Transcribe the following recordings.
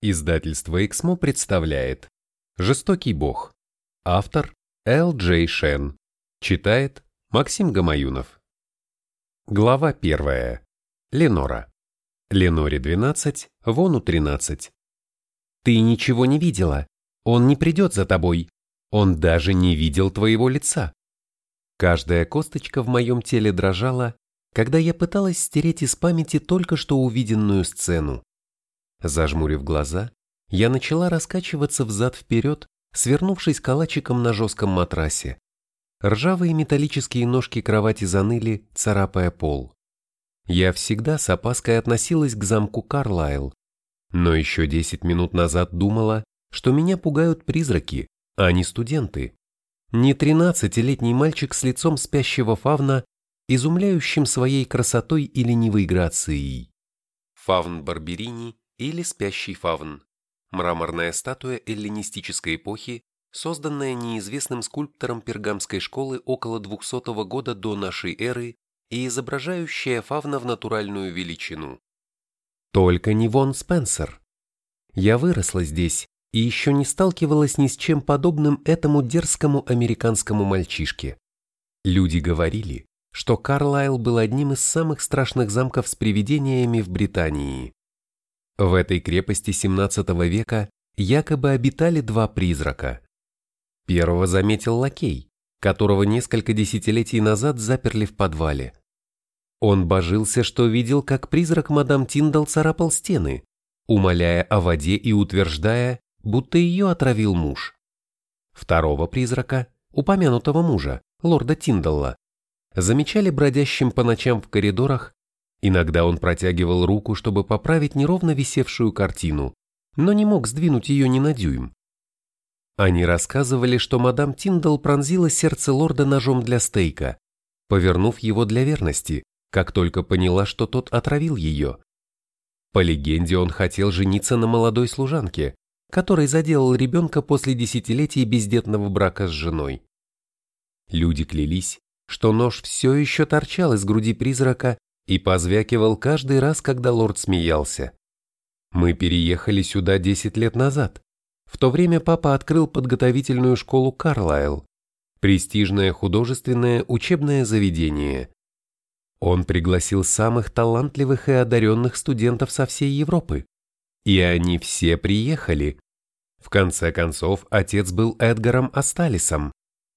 Издательство «Эксмо» представляет «Жестокий бог». Автор Л. Джей Шен. Читает Максим Гамаюнов. Глава первая. Ленора. Леноре 12, Вону 13. Ты ничего не видела. Он не придет за тобой. Он даже не видел твоего лица. Каждая косточка в моем теле дрожала, когда я пыталась стереть из памяти только что увиденную сцену. Зажмурив глаза, я начала раскачиваться взад-вперед, свернувшись калачиком на жестком матрасе. Ржавые металлические ножки кровати заныли, царапая пол. Я всегда с опаской относилась к замку Карлайл, но еще десять минут назад думала, что меня пугают призраки, а не студенты. Не тринадцатилетний мальчик с лицом спящего фавна, изумляющим своей красотой и ленивой грацией. Фавн Барберини или спящий фавн. Мраморная статуя эллинистической эпохи, созданная неизвестным скульптором пергамской школы около 200 года до нашей эры и изображающая фавна в натуральную величину. Только не Вон Спенсер. Я выросла здесь и еще не сталкивалась ни с чем подобным этому дерзкому американскому мальчишке. Люди говорили, что Карлайл был одним из самых страшных замков с привидениями в Британии. В этой крепости 17 века якобы обитали два призрака. Первого заметил лакей, которого несколько десятилетий назад заперли в подвале. Он божился, что видел, как призрак мадам Тиндал царапал стены, умоляя о воде и утверждая, будто ее отравил муж. Второго призрака, упомянутого мужа, лорда Тиндалла, замечали бродящим по ночам в коридорах Иногда он протягивал руку, чтобы поправить неровно висевшую картину, но не мог сдвинуть ее ни на дюйм. Они рассказывали, что мадам Тиндал пронзила сердце лорда ножом для стейка, повернув его для верности, как только поняла, что тот отравил ее. По легенде, он хотел жениться на молодой служанке, который заделал ребенка после десятилетий бездетного брака с женой. Люди клялись, что нож все еще торчал из груди призрака и позвякивал каждый раз, когда лорд смеялся. Мы переехали сюда 10 лет назад. В то время папа открыл подготовительную школу Карлайл, престижное художественное учебное заведение. Он пригласил самых талантливых и одаренных студентов со всей Европы. И они все приехали. В конце концов, отец был Эдгаром Асталисом,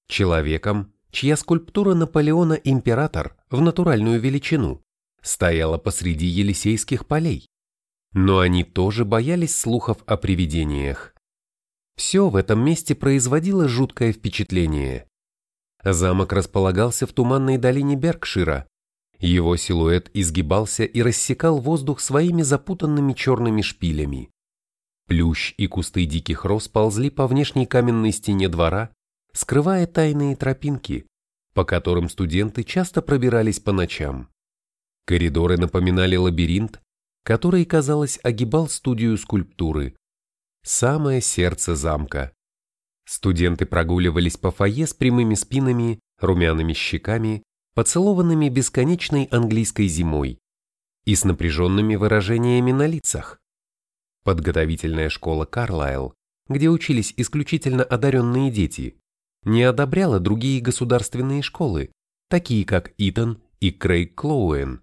человеком, чья скульптура Наполеона император в натуральную величину стояла посреди Елисейских полей. Но они тоже боялись слухов о привидениях. Все в этом месте производило жуткое впечатление. Замок располагался в туманной долине Беркшира. Его силуэт изгибался и рассекал воздух своими запутанными черными шпилями. Плющ и кусты диких роз ползли по внешней каменной стене двора, скрывая тайные тропинки, по которым студенты часто пробирались по ночам. Коридоры напоминали лабиринт, который, казалось, огибал студию скульптуры. Самое сердце замка. Студенты прогуливались по фойе с прямыми спинами, румяными щеками, поцелованными бесконечной английской зимой и с напряженными выражениями на лицах. Подготовительная школа Карлайл, где учились исключительно одаренные дети, не одобряла другие государственные школы, такие как Итон и Крейг Клоуэн.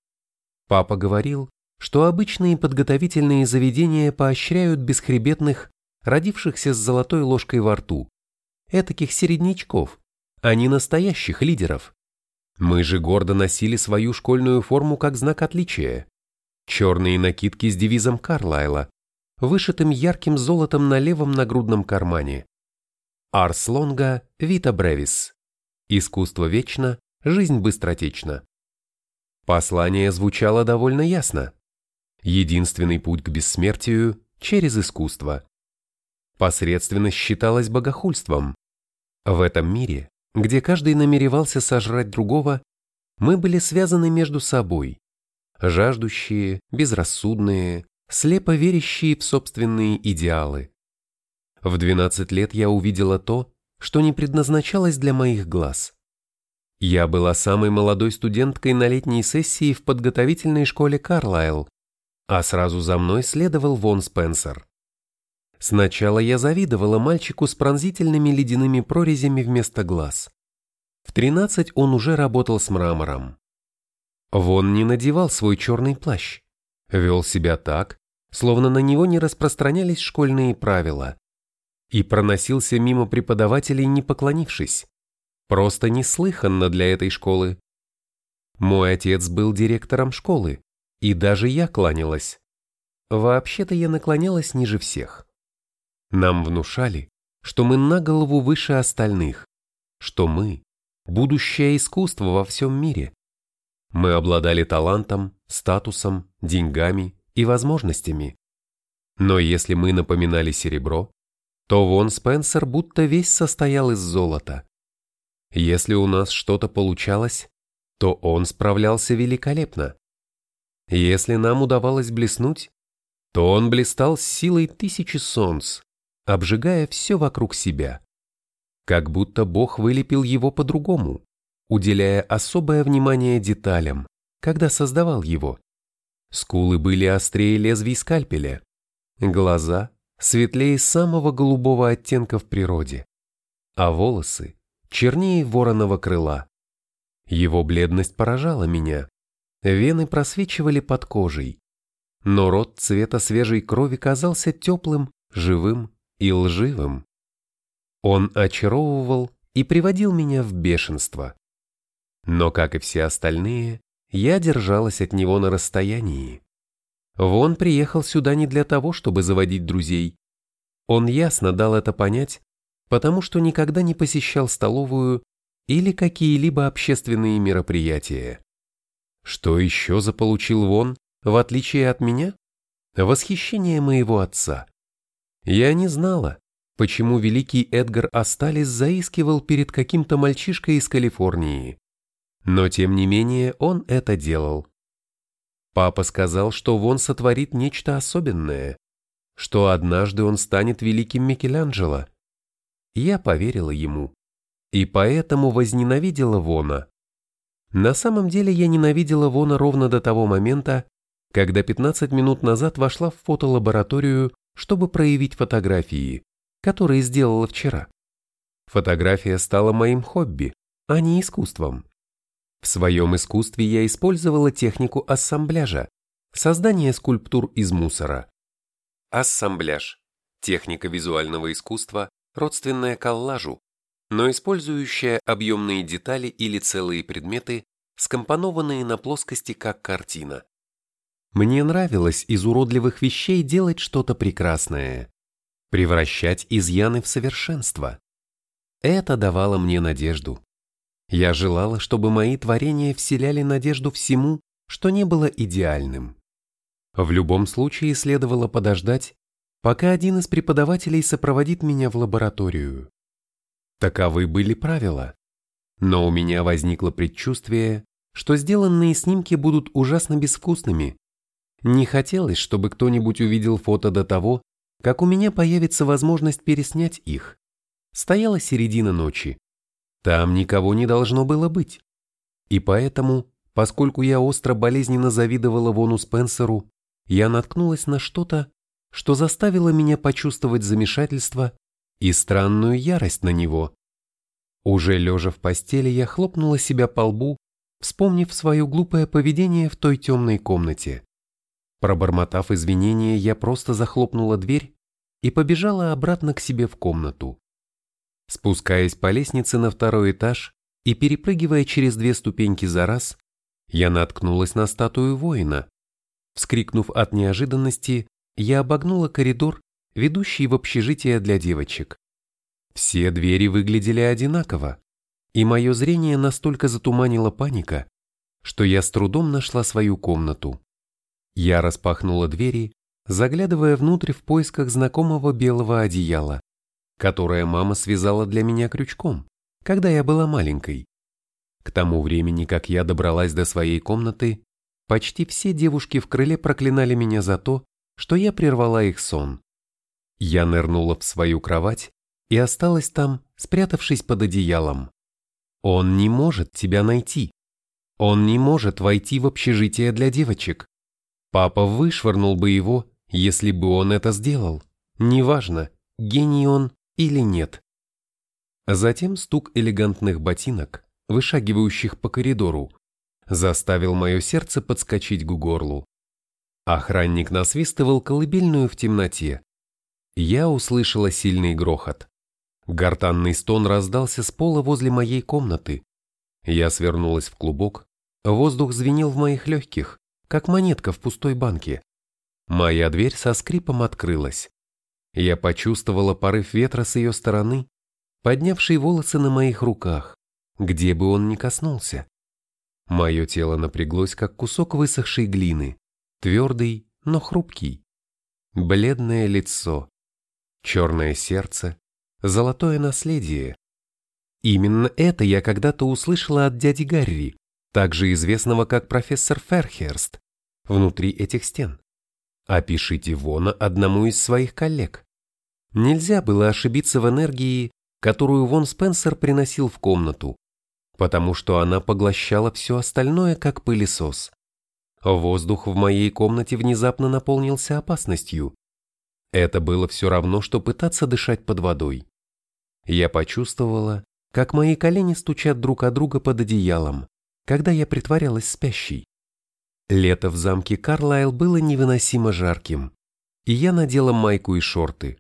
Папа говорил, что обычные подготовительные заведения поощряют бесхребетных, родившихся с золотой ложкой во рту, этаких середнячков, а не настоящих лидеров. Мы же гордо носили свою школьную форму как знак отличия. Черные накидки с девизом Карлайла, вышитым ярким золотом на левом нагрудном кармане. Арс лонга, вита бревис. Искусство вечно, жизнь быстротечна. Послание звучало довольно ясно. Единственный путь к бессмертию – через искусство. Посредственность считалась богохульством. В этом мире, где каждый намеревался сожрать другого, мы были связаны между собой. Жаждущие, безрассудные, слепо верящие в собственные идеалы. В 12 лет я увидела то, что не предназначалось для моих глаз. Я была самой молодой студенткой на летней сессии в подготовительной школе Карлайл, а сразу за мной следовал Вон Спенсер. Сначала я завидовала мальчику с пронзительными ледяными прорезями вместо глаз. В 13 он уже работал с мрамором. Вон не надевал свой черный плащ, вел себя так, словно на него не распространялись школьные правила, и проносился мимо преподавателей, не поклонившись. Просто неслыханно для этой школы. Мой отец был директором школы, и даже я кланялась. Вообще-то я наклонялась ниже всех. Нам внушали, что мы на голову выше остальных, что мы – будущее искусство во всем мире. Мы обладали талантом, статусом, деньгами и возможностями. Но если мы напоминали серебро, то Вон Спенсер будто весь состоял из золота. Если у нас что-то получалось, то он справлялся великолепно. Если нам удавалось блеснуть, то он блистал с силой тысячи солнц, обжигая все вокруг себя. Как будто Бог вылепил его по-другому, уделяя особое внимание деталям, когда создавал его. Скулы были острее лезвий скальпеля, глаза светлее самого голубого оттенка в природе, а волосы чернее вороного крыла. Его бледность поражала меня, вены просвечивали под кожей, но рот цвета свежей крови казался теплым, живым и лживым. Он очаровывал и приводил меня в бешенство. Но, как и все остальные, я держалась от него на расстоянии. Вон приехал сюда не для того, чтобы заводить друзей. Он ясно дал это понять, потому что никогда не посещал столовую или какие-либо общественные мероприятия. Что еще заполучил Вон, в отличие от меня? Восхищение моего отца. Я не знала, почему великий Эдгар Асталис заискивал перед каким-то мальчишкой из Калифорнии. Но тем не менее он это делал. Папа сказал, что Вон сотворит нечто особенное, что однажды он станет великим Микеланджело. Я поверила ему, и поэтому возненавидела Вона. На самом деле я ненавидела Вона ровно до того момента, когда 15 минут назад вошла в фотолабораторию, чтобы проявить фотографии, которые сделала вчера. Фотография стала моим хобби, а не искусством. В своем искусстве я использовала технику ассамбляжа, создание скульптур из мусора. Ассамбляж – техника визуального искусства, родственная коллажу, но использующая объемные детали или целые предметы, скомпонованные на плоскости как картина. Мне нравилось из уродливых вещей делать что-то прекрасное, превращать изъяны в совершенство. Это давало мне надежду. Я желала, чтобы мои творения вселяли надежду всему, что не было идеальным. В любом случае следовало подождать, пока один из преподавателей сопроводит меня в лабораторию. Таковы были правила. Но у меня возникло предчувствие, что сделанные снимки будут ужасно безвкусными. Не хотелось, чтобы кто-нибудь увидел фото до того, как у меня появится возможность переснять их. Стояла середина ночи. Там никого не должно было быть. И поэтому, поскольку я остро болезненно завидовала Вону Спенсеру, я наткнулась на что-то, что заставило меня почувствовать замешательство и странную ярость на него. Уже лежа в постели, я хлопнула себя по лбу, вспомнив свое глупое поведение в той темной комнате. Пробормотав извинения, я просто захлопнула дверь и побежала обратно к себе в комнату. Спускаясь по лестнице на второй этаж и перепрыгивая через две ступеньки за раз, я наткнулась на статую воина. Вскрикнув от неожиданности, я обогнула коридор, ведущий в общежитие для девочек. Все двери выглядели одинаково, и мое зрение настолько затуманила паника, что я с трудом нашла свою комнату. Я распахнула двери, заглядывая внутрь в поисках знакомого белого одеяла которое мама связала для меня крючком, когда я была маленькой. К тому времени, как я добралась до своей комнаты, почти все девушки в крыле проклинали меня за то, что я прервала их сон. Я нырнула в свою кровать и осталась там, спрятавшись под одеялом. Он не может тебя найти. Он не может войти в общежитие для девочек. Папа вышвырнул бы его, если бы он это сделал. Неважно, гений он или нет. Затем стук элегантных ботинок, вышагивающих по коридору, заставил мое сердце подскочить к горлу. Охранник насвистывал колыбельную в темноте. Я услышала сильный грохот. Гортанный стон раздался с пола возле моей комнаты. Я свернулась в клубок, воздух звенел в моих легких, как монетка в пустой банке. Моя дверь со скрипом открылась. Я почувствовала порыв ветра с ее стороны, поднявший волосы на моих руках, где бы он ни коснулся. Мое тело напряглось, как кусок высохшей глины, твердый, но хрупкий. Бледное лицо, черное сердце, золотое наследие. Именно это я когда-то услышала от дяди Гарри, также известного как профессор Ферхерст, внутри этих стен. Опишите Вона одному из своих коллег. Нельзя было ошибиться в энергии, которую Вон Спенсер приносил в комнату, потому что она поглощала все остальное, как пылесос. Воздух в моей комнате внезапно наполнился опасностью. Это было все равно, что пытаться дышать под водой. Я почувствовала, как мои колени стучат друг о друга под одеялом, когда я притворялась спящей. Лето в замке Карлайл было невыносимо жарким, и я надела майку и шорты.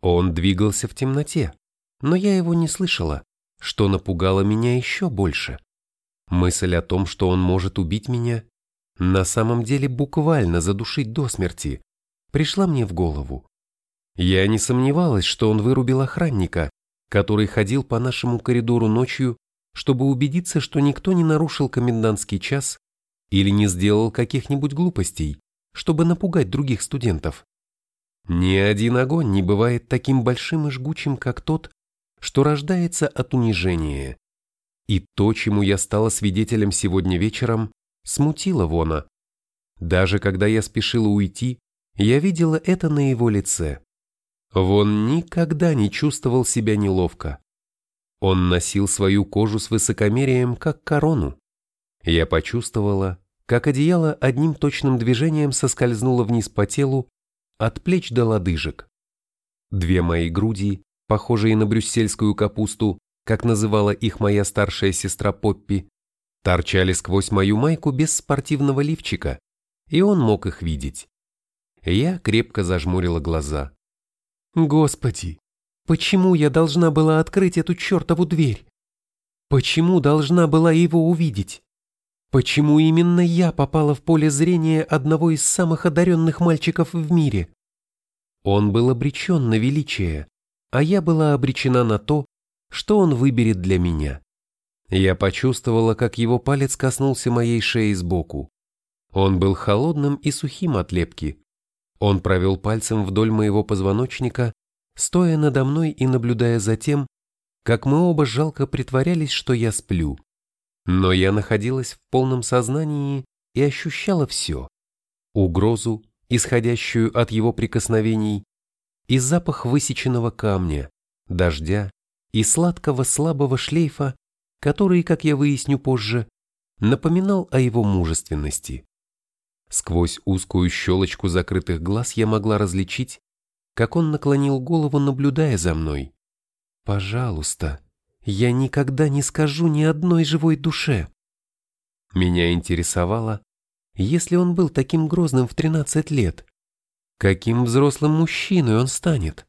Он двигался в темноте, но я его не слышала, что напугало меня еще больше. Мысль о том, что он может убить меня, на самом деле буквально задушить до смерти, пришла мне в голову. Я не сомневалась, что он вырубил охранника, который ходил по нашему коридору ночью, чтобы убедиться, что никто не нарушил комендантский час или не сделал каких-нибудь глупостей, чтобы напугать других студентов. Ни один огонь не бывает таким большим и жгучим, как тот, что рождается от унижения. И то, чему я стала свидетелем сегодня вечером, смутило Вона. Даже когда я спешила уйти, я видела это на его лице. Вон никогда не чувствовал себя неловко. Он носил свою кожу с высокомерием, как корону. Я почувствовала, как одеяло одним точным движением соскользнуло вниз по телу, от плеч до лодыжек. Две мои груди похожие на брюссельскую капусту, как называла их моя старшая сестра Поппи, торчали сквозь мою майку без спортивного лифчика, и он мог их видеть. Я крепко зажмурила глаза. Господи, почему я должна была открыть эту чертову дверь? Почему должна была его увидеть? Почему именно я попала в поле зрения одного из самых одаренных мальчиков в мире? Он был обречен на величие, а я была обречена на то, что он выберет для меня. Я почувствовала, как его палец коснулся моей шеи сбоку. Он был холодным и сухим от лепки. Он провел пальцем вдоль моего позвоночника, стоя надо мной и наблюдая за тем, как мы оба жалко притворялись, что я сплю. Но я находилась в полном сознании и ощущала все. Угрозу, исходящую от его прикосновений, и запах высеченного камня, дождя и сладкого слабого шлейфа, который, как я выясню позже, напоминал о его мужественности. Сквозь узкую щелочку закрытых глаз я могла различить, как он наклонил голову, наблюдая за мной. «Пожалуйста, я никогда не скажу ни одной живой душе». Меня интересовало, если он был таким грозным в 13 лет, Каким взрослым мужчиной он станет?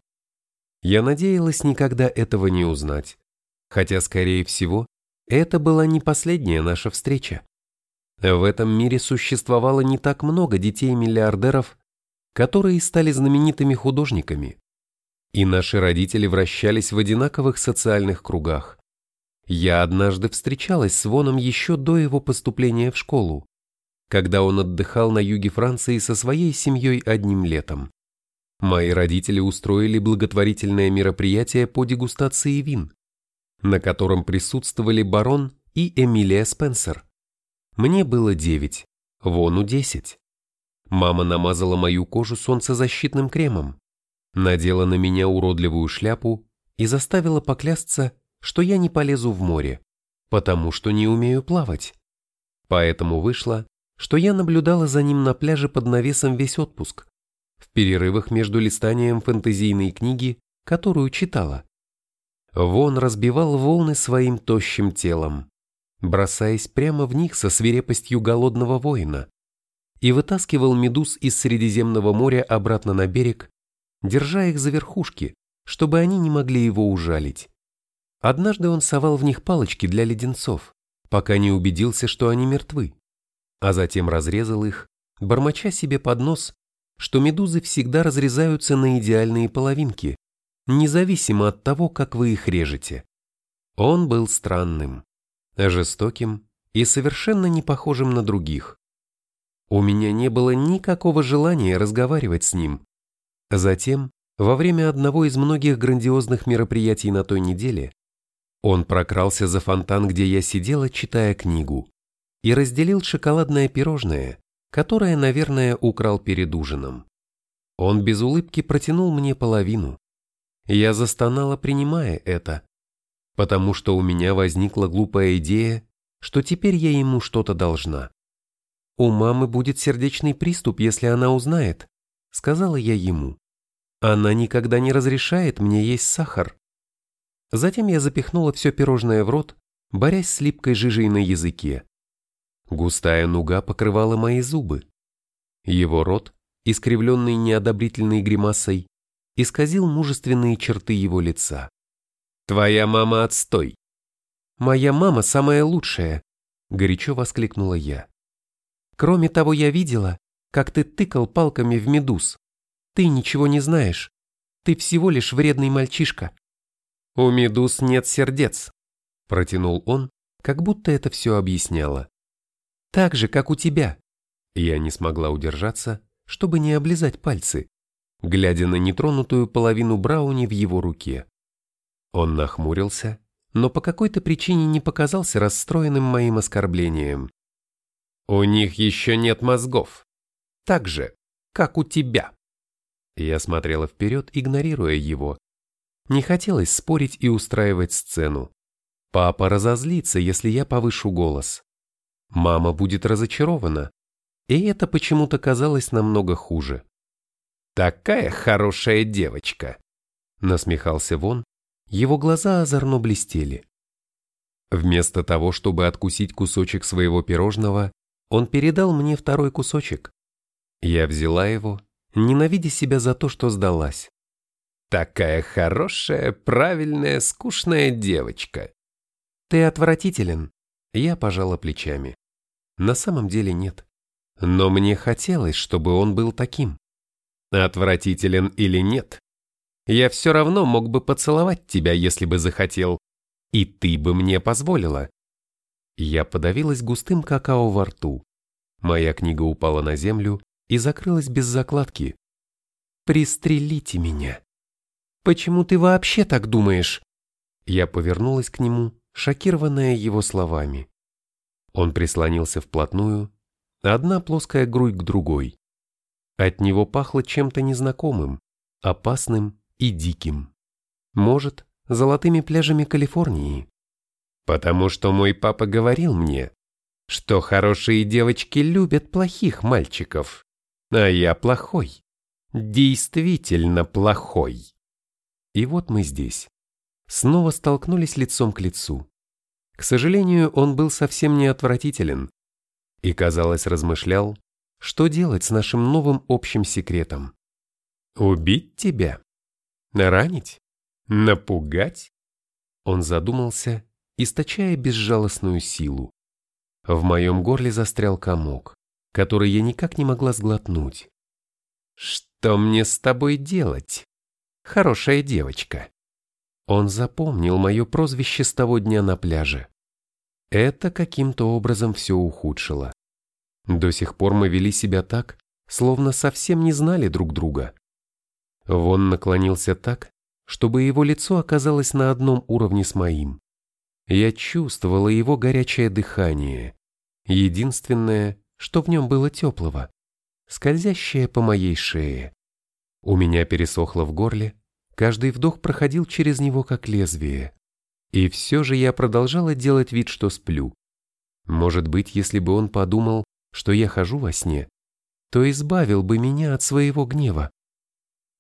Я надеялась никогда этого не узнать, хотя, скорее всего, это была не последняя наша встреча. В этом мире существовало не так много детей-миллиардеров, которые стали знаменитыми художниками, и наши родители вращались в одинаковых социальных кругах. Я однажды встречалась с Воном еще до его поступления в школу когда он отдыхал на юге Франции со своей семьей одним летом. Мои родители устроили благотворительное мероприятие по дегустации вин, на котором присутствовали барон и Эмилия Спенсер. Мне было девять, Вону десять. Мама намазала мою кожу солнцезащитным кремом, надела на меня уродливую шляпу и заставила поклясться, что я не полезу в море, потому что не умею плавать. Поэтому вышла, что я наблюдала за ним на пляже под навесом весь отпуск, в перерывах между листанием фэнтезийной книги, которую читала. Вон разбивал волны своим тощим телом, бросаясь прямо в них со свирепостью голодного воина, и вытаскивал медуз из Средиземного моря обратно на берег, держа их за верхушки, чтобы они не могли его ужалить. Однажды он совал в них палочки для леденцов, пока не убедился, что они мертвы, а затем разрезал их, бормоча себе под нос, что медузы всегда разрезаются на идеальные половинки, независимо от того, как вы их режете. Он был странным, жестоким и совершенно не похожим на других. У меня не было никакого желания разговаривать с ним. Затем, во время одного из многих грандиозных мероприятий на той неделе, он прокрался за фонтан, где я сидела, читая книгу, и разделил шоколадное пирожное, которое, наверное, украл перед ужином. Он без улыбки протянул мне половину. Я застонала, принимая это, потому что у меня возникла глупая идея, что теперь я ему что-то должна. «У мамы будет сердечный приступ, если она узнает», — сказала я ему. «Она никогда не разрешает мне есть сахар». Затем я запихнула все пирожное в рот, борясь с липкой жижей на языке. Густая нуга покрывала мои зубы. Его рот, искривленный неодобрительной гримасой, исказил мужественные черты его лица. «Твоя мама отстой!» «Моя мама самая лучшая!» — горячо воскликнула я. «Кроме того, я видела, как ты тыкал палками в медуз. Ты ничего не знаешь. Ты всего лишь вредный мальчишка». «У медуз нет сердец», — протянул он, как будто это все объясняло. «Так же, как у тебя». Я не смогла удержаться, чтобы не облизать пальцы, глядя на нетронутую половину брауни в его руке. Он нахмурился, но по какой-то причине не показался расстроенным моим оскорблением. «У них еще нет мозгов. Так же, как у тебя». Я смотрела вперед, игнорируя его, не хотелось спорить и устраивать сцену. Папа разозлится, если я повышу голос. Мама будет разочарована. И это почему-то казалось намного хуже. «Такая хорошая девочка!» Насмехался Вон, его глаза озорно блестели. Вместо того, чтобы откусить кусочек своего пирожного, он передал мне второй кусочек. Я взяла его, ненавидя себя за то, что сдалась. Такая хорошая, правильная, скучная девочка. Ты отвратителен. Я пожала плечами. На самом деле нет. Но мне хотелось, чтобы он был таким. Отвратителен или нет. Я все равно мог бы поцеловать тебя, если бы захотел. И ты бы мне позволила. Я подавилась густым какао во рту. Моя книга упала на землю и закрылась без закладки. «Пристрелите меня!» Почему ты вообще так думаешь?» Я повернулась к нему, шокированная его словами. Он прислонился вплотную, одна плоская грудь к другой. От него пахло чем-то незнакомым, опасным и диким. Может, золотыми пляжами Калифорнии. Потому что мой папа говорил мне, что хорошие девочки любят плохих мальчиков, а я плохой, действительно плохой. И вот мы здесь. Снова столкнулись лицом к лицу. К сожалению, он был совсем не отвратителен. И, казалось, размышлял, что делать с нашим новым общим секретом. Убить тебя? Ранить? Напугать? Он задумался, источая безжалостную силу. В моем горле застрял комок, который я никак не могла сглотнуть. «Что мне с тобой делать?» Хорошая девочка. Он запомнил мое прозвище с того дня на пляже. Это каким-то образом все ухудшило. До сих пор мы вели себя так, словно совсем не знали друг друга. Вон наклонился так, чтобы его лицо оказалось на одном уровне с моим. Я чувствовала его горячее дыхание, единственное, что в нем было теплого, скользящее по моей шее. У меня пересохло в горле, каждый вдох проходил через него как лезвие. И все же я продолжала делать вид, что сплю. Может быть, если бы он подумал, что я хожу во сне, то избавил бы меня от своего гнева.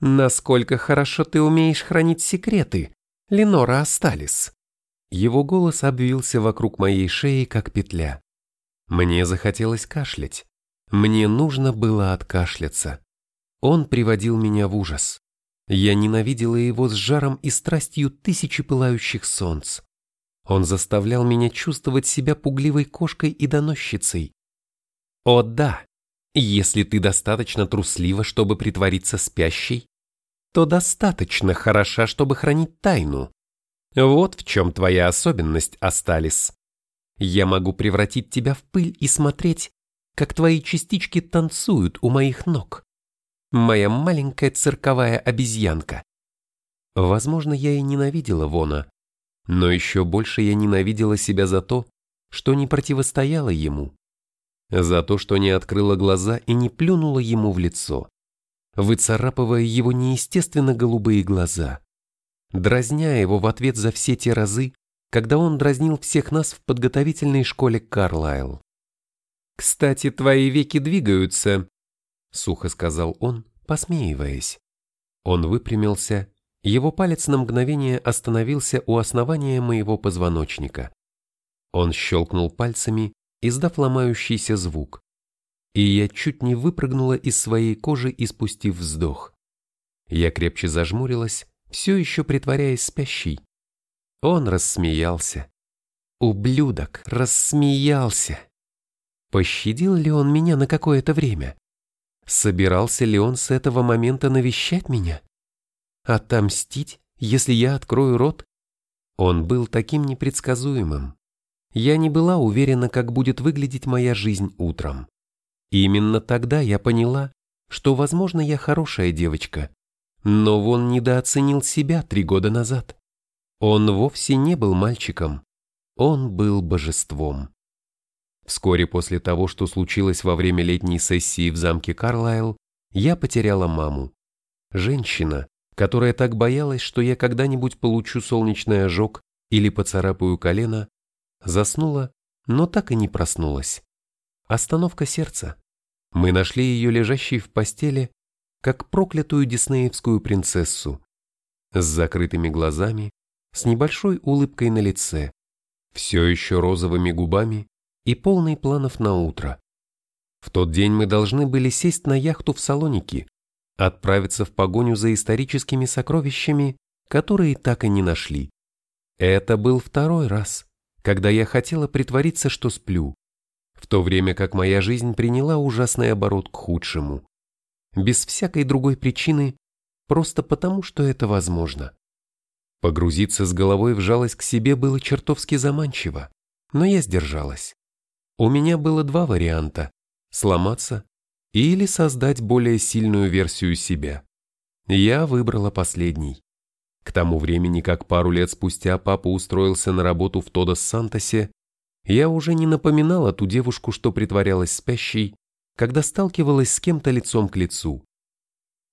Насколько хорошо ты умеешь хранить секреты, Ленора Асталис. Его голос обвился вокруг моей шеи, как петля. Мне захотелось кашлять. Мне нужно было откашляться. Он приводил меня в ужас. Я ненавидела его с жаром и страстью тысячи пылающих солнц. Он заставлял меня чувствовать себя пугливой кошкой и доносчицей. О да, если ты достаточно труслива, чтобы притвориться спящей, то достаточно хороша, чтобы хранить тайну. Вот в чем твоя особенность, Асталис. Я могу превратить тебя в пыль и смотреть, как твои частички танцуют у моих ног. Моя маленькая цирковая обезьянка. Возможно, я и ненавидела Вона, но еще больше я ненавидела себя за то, что не противостояла ему. За то, что не открыла глаза и не плюнула ему в лицо, выцарапывая его неестественно голубые глаза, дразня его в ответ за все те разы, когда он дразнил всех нас в подготовительной школе Карлайл. «Кстати, твои веки двигаются», — сухо сказал он, посмеиваясь. Он выпрямился, его палец на мгновение остановился у основания моего позвоночника. Он щелкнул пальцами, издав ломающийся звук, и я чуть не выпрыгнула из своей кожи, испустив вздох. Я крепче зажмурилась, все еще притворяясь спящей. Он рассмеялся. Ублюдок рассмеялся. Пощадил ли он меня на какое-то время? Собирался ли он с этого момента навещать меня? Отомстить, если я открою рот? Он был таким непредсказуемым. Я не была уверена, как будет выглядеть моя жизнь утром. именно тогда я поняла, что, возможно, я хорошая девочка, но он недооценил себя три года назад. Он вовсе не был мальчиком, он был божеством. Вскоре после того, что случилось во время летней сессии в замке Карлайл, я потеряла маму. Женщина, которая так боялась, что я когда-нибудь получу солнечный ожог или поцарапаю колено, заснула, но так и не проснулась. Остановка сердца. Мы нашли ее лежащей в постели, как проклятую диснеевскую принцессу, с закрытыми глазами, с небольшой улыбкой на лице, все еще розовыми губами и полный планов на утро. В тот день мы должны были сесть на яхту в Салоники, отправиться в погоню за историческими сокровищами, которые так и не нашли. Это был второй раз, когда я хотела притвориться, что сплю, в то время как моя жизнь приняла ужасный оборот к худшему. Без всякой другой причины, просто потому, что это возможно. Погрузиться с головой в жалость к себе было чертовски заманчиво, но я сдержалась. У меня было два варианта – сломаться или создать более сильную версию себя. Я выбрала последний. К тому времени, как пару лет спустя папа устроился на работу в Тодос-Сантосе, я уже не напоминала ту девушку, что притворялась спящей, когда сталкивалась с кем-то лицом к лицу.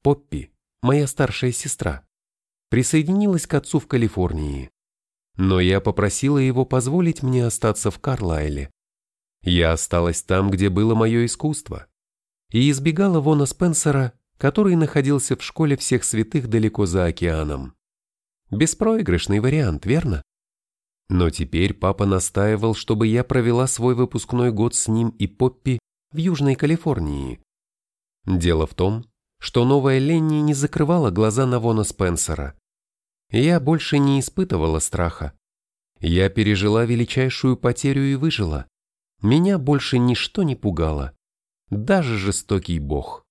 Поппи, моя старшая сестра, присоединилась к отцу в Калифорнии. Но я попросила его позволить мне остаться в Карлайле. Я осталась там, где было мое искусство, и избегала Вона Спенсера, который находился в школе всех святых далеко за океаном. Беспроигрышный вариант, верно? Но теперь папа настаивал, чтобы я провела свой выпускной год с ним и Поппи в Южной Калифорнии. Дело в том, что новая Ленни не закрывала глаза на Вона Спенсера. Я больше не испытывала страха. Я пережила величайшую потерю и выжила. Меня больше ничто не пугало, даже жестокий бог.